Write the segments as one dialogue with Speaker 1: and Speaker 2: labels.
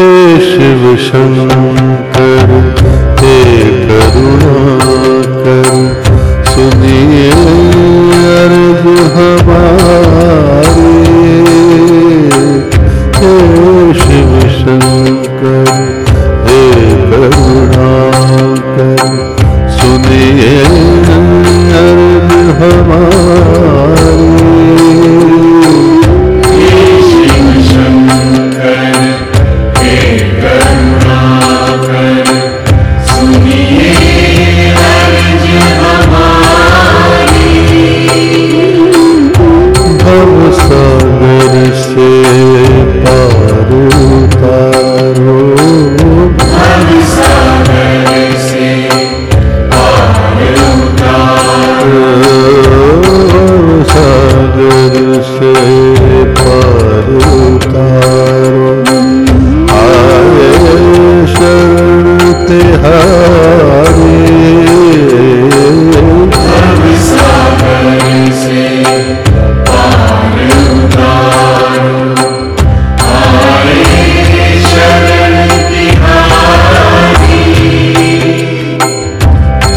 Speaker 1: हे शिव शंकर हे करुणाकर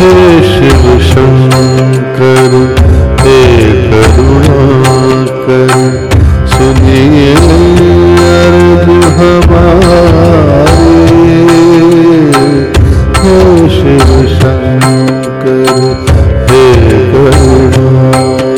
Speaker 1: हे शिव शंकर हे करुणाकर सुनिए अर्ज़ हमारे हे शिव शंकर हे करुणाकर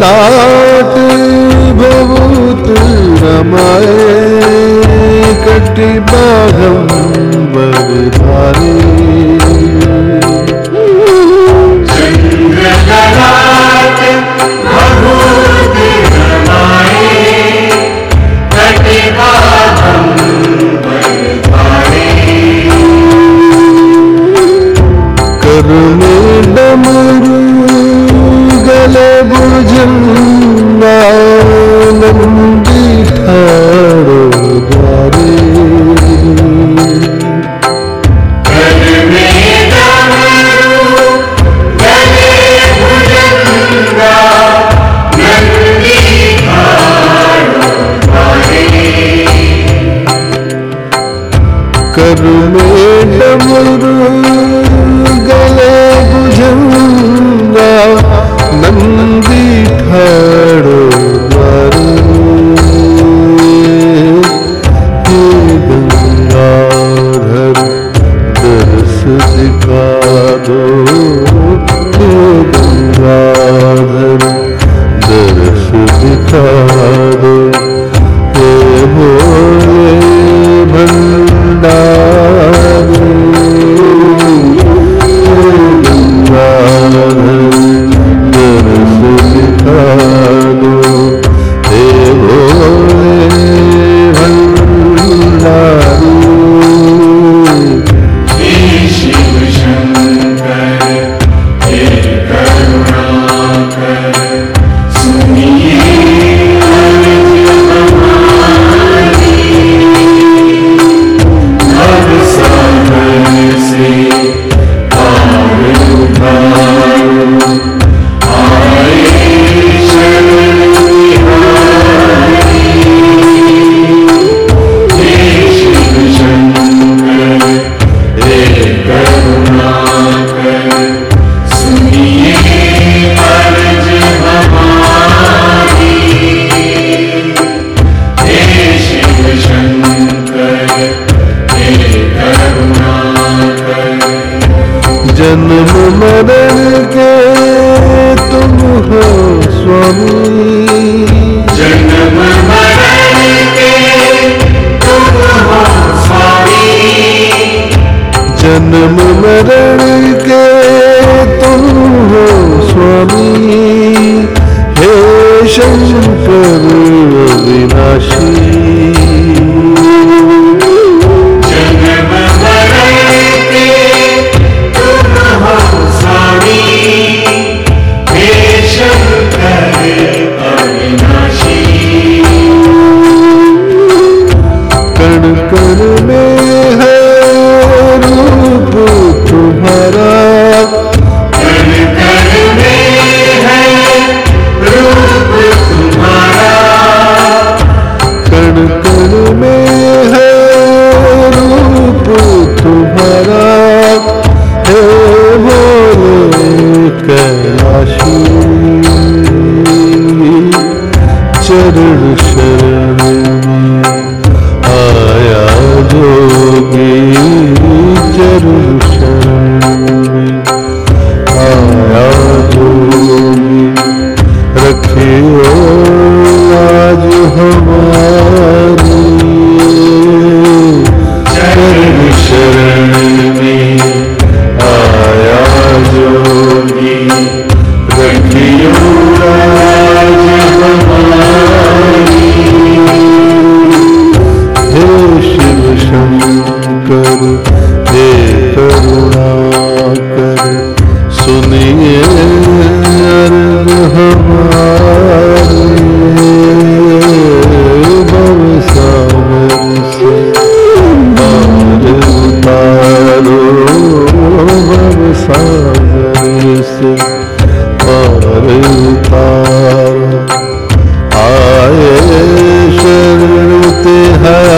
Speaker 1: ललाट बबूत रमाए कटि बाघम बरधारी। कर में डमरू गले बुझंगा नंदी ठाड़ो द्वारे हे गंगाधर दर्श दिखा दो दिखा जन्म मरण के तुम हो स्वामी।
Speaker 2: जन्म मरण के तुम हो स्वामी।
Speaker 1: जन्म मरण के तुम हो स्वामी। हे शंकर विनाशी।
Speaker 3: कण कण में है
Speaker 1: रूप। her